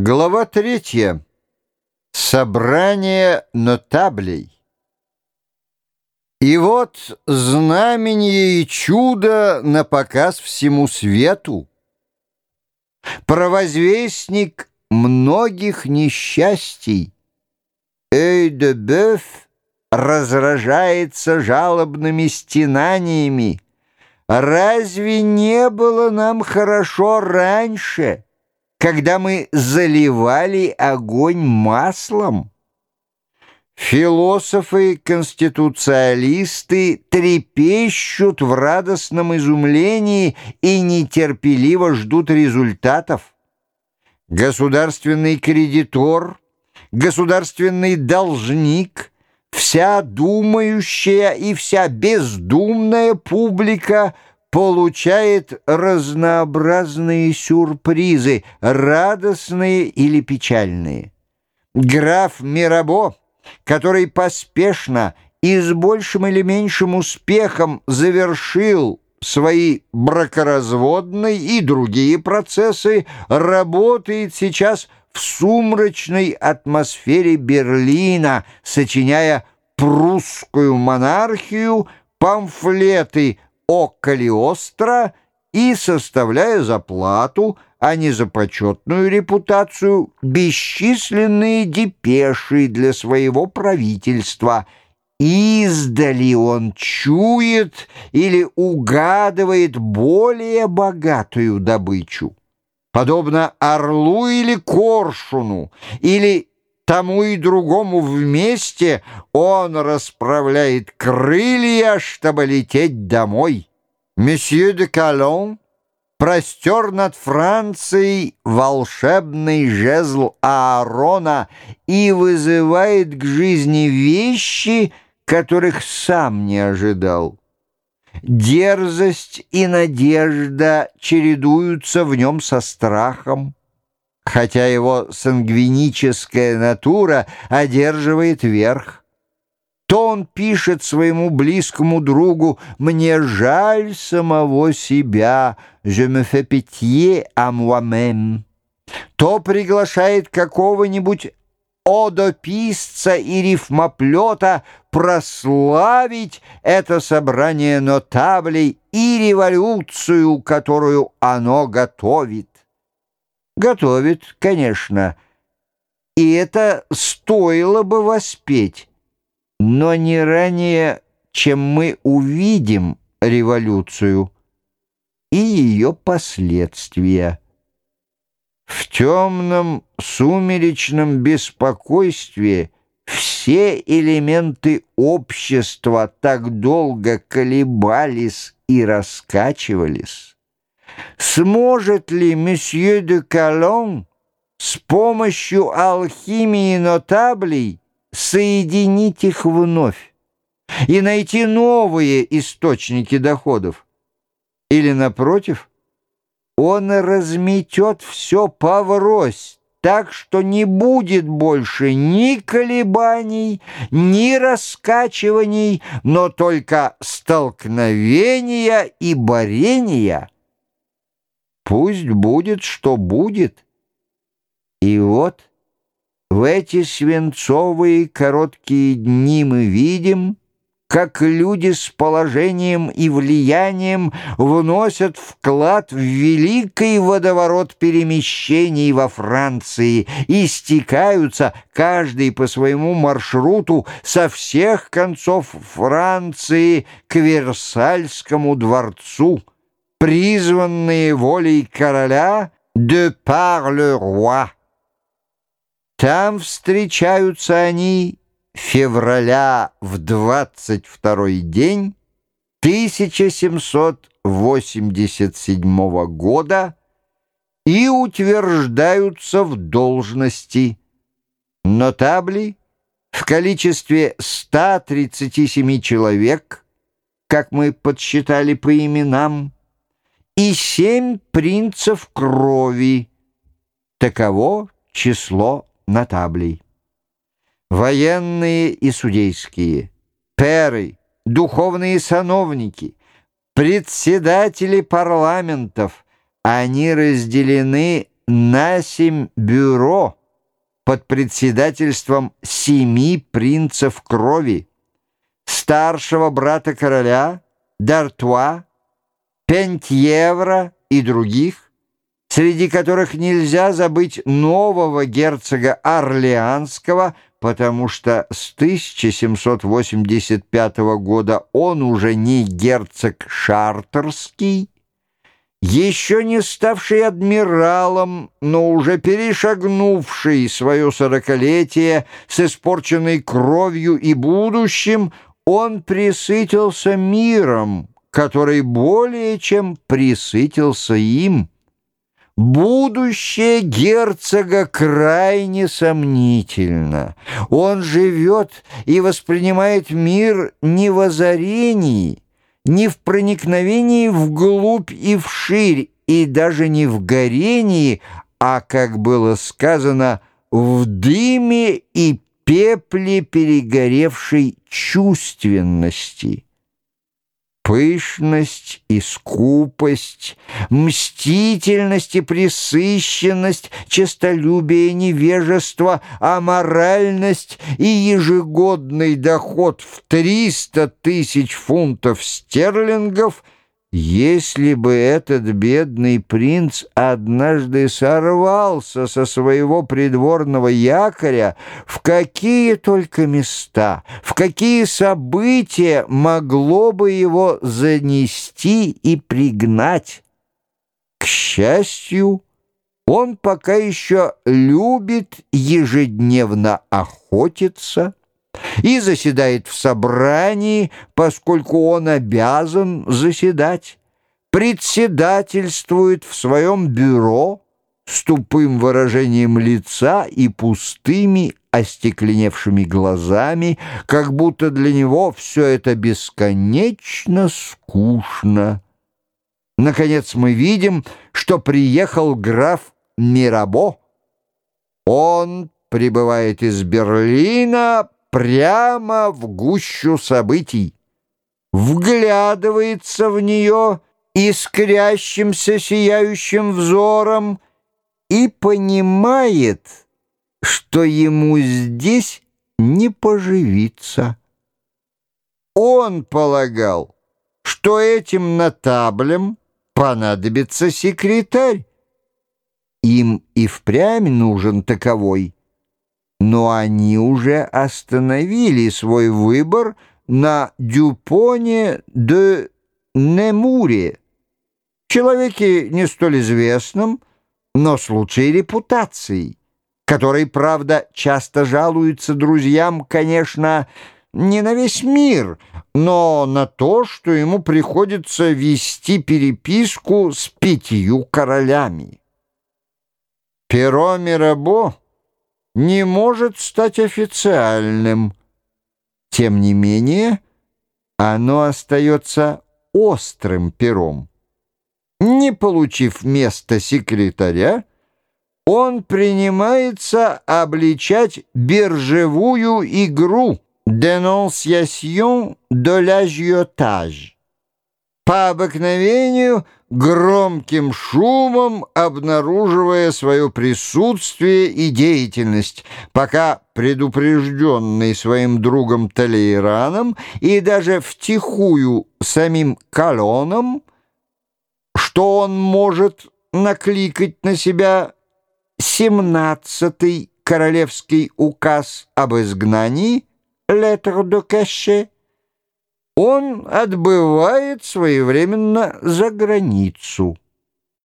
Глава третья. Собрание нотаблей. И вот знамение и чудо на показ всему свету. Провозвестник многих несчастий. Эй де Бёв разражается жалобными стенаниями. Разве не было нам хорошо раньше, когда мы заливали огонь маслом? Философы-конституциалисты трепещут в радостном изумлении и нетерпеливо ждут результатов. Государственный кредитор, государственный должник, вся думающая и вся бездумная публика получает разнообразные сюрпризы, радостные или печальные. Граф Мирабо — который поспешно и с большим или меньшим успехом завершил свои бракоразводные и другие процессы, работает сейчас в сумрачной атмосфере Берлина, сочиняя прусскую монархию, памфлеты о Калиостро и составляя заплату – а не за почетную репутацию, бесчисленные депеши для своего правительства. Издали он чует или угадывает более богатую добычу. Подобно орлу или коршуну, или тому и другому вместе он расправляет крылья, чтобы лететь домой. Месье де Калон простер над Францией волшебный жезл Аарона и вызывает к жизни вещи, которых сам не ожидал. Дерзость и надежда чередуются в нем со страхом, хотя его сангвиническая натура одерживает верх то он пишет своему близкому другу «Мне жаль самого себя, je me fais pitié à moi-même», то приглашает какого-нибудь одописца и рифмоплета прославить это собрание нотаблей и революцию, которую оно готовит. Готовит, конечно, и это стоило бы воспеть но не ранее, чем мы увидим революцию и ее последствия. В темном сумеречном беспокойстве все элементы общества так долго колебались и раскачивались. Сможет ли месье де Калон с помощью алхимии нотаблей соединить их вновь и найти новые источники доходов. Или, напротив, он разметет все поврось, так что не будет больше ни колебаний, ни раскачиваний, но только столкновения и борения. Пусть будет, что будет. И вот в эти свинцовые короткие дни мы видим, как люди с положением и влиянием вносят вклад в великий водоворот перемещений во Франции и стекаются, каждый по своему маршруту, со всех концов Франции к Версальскому дворцу, призванные волей короля «de par le roi». Там встречаются они февраля в 22 день 1787 года и утверждаются в должности. Нотабли в количестве 137 человек, как мы подсчитали по именам, и семь принцев крови. Таково число нотаблей. Военные и судейские, перы, духовные сановники, председатели парламентов, они разделены на семь бюро под председательством семи принцев крови, старшего брата короля, Д'Артуа, Пентьевра и других, среди которых нельзя забыть нового герцога Орлеанского, потому что с 1785 года он уже не герцог Шартерский, еще не ставший адмиралом, но уже перешагнувший свое сорокалетие с испорченной кровью и будущим, он присытился миром, который более чем присытился им. Будущее герцога крайне сомнительно. Он живет и воспринимает мир не в озарении, не в проникновении вглубь и вширь, и даже не в горении, а, как было сказано, в дыме и пепле перегоревшей чувственности пышность и скупость, мстительность и пресыщенность, честолюбие и невежество, аморальность и ежегодный доход в 300 тысяч фунтов стерлингов – если бы этот бедный принц однажды сорвался со своего придворного якоря, в какие только места, в какие события могло бы его занести и пригнать? К счастью, он пока еще любит ежедневно охотиться, и заседает в собрании, поскольку он обязан заседать, председательствует в своем бюро с тупым выражением лица и пустыми остекленевшими глазами, как будто для него все это бесконечно скучно. Наконец мы видим, что приехал граф Мирабо. Он прибывает из Берлина прямо в гущу событий, вглядывается в нее искрящимся сияющим взором и понимает, что ему здесь не поживиться. Он полагал, что этим нотаблем понадобится секретарь. Им и впрямь нужен таковой но они уже остановили свой выбор на Дюпоне де Немуре, человеке не столь известном, но с лучшей репутацией, который, правда, часто жалуется друзьям, конечно, не на весь мир, но на то, что ему приходится вести переписку с пятью королями. Перо Мирабо не может стать официальным. Тем не менее, оно остается острым пером. Не получив место секретаря, он принимается обличать биржевую игру «Dénonciation de l'agiotage» по обыкновению громким шумом обнаруживая свое присутствие и деятельность, пока предупрежденный своим другом Талейраном и даже втихую самим Калоном, что он может накликать на себя семнадцатый королевский указ об изгнании «Lettre de cachet», он отбывает своевременно за границу.